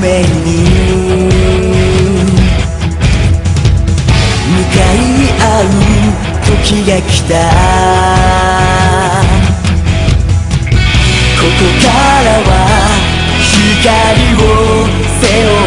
に向かい合う時が来た。ここからは光を背負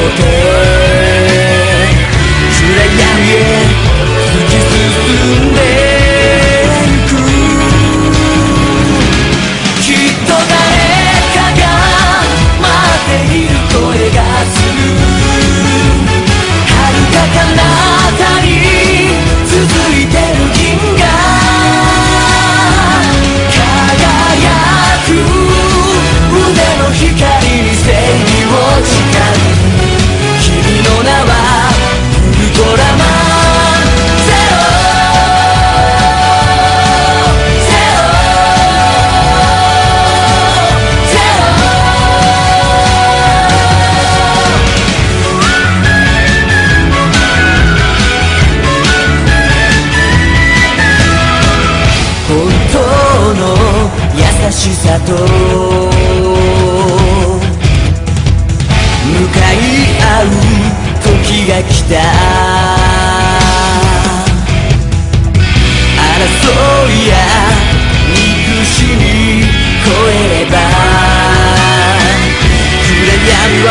しさと向かい合う時が来た。争いや憎しみ超えれば暗闇は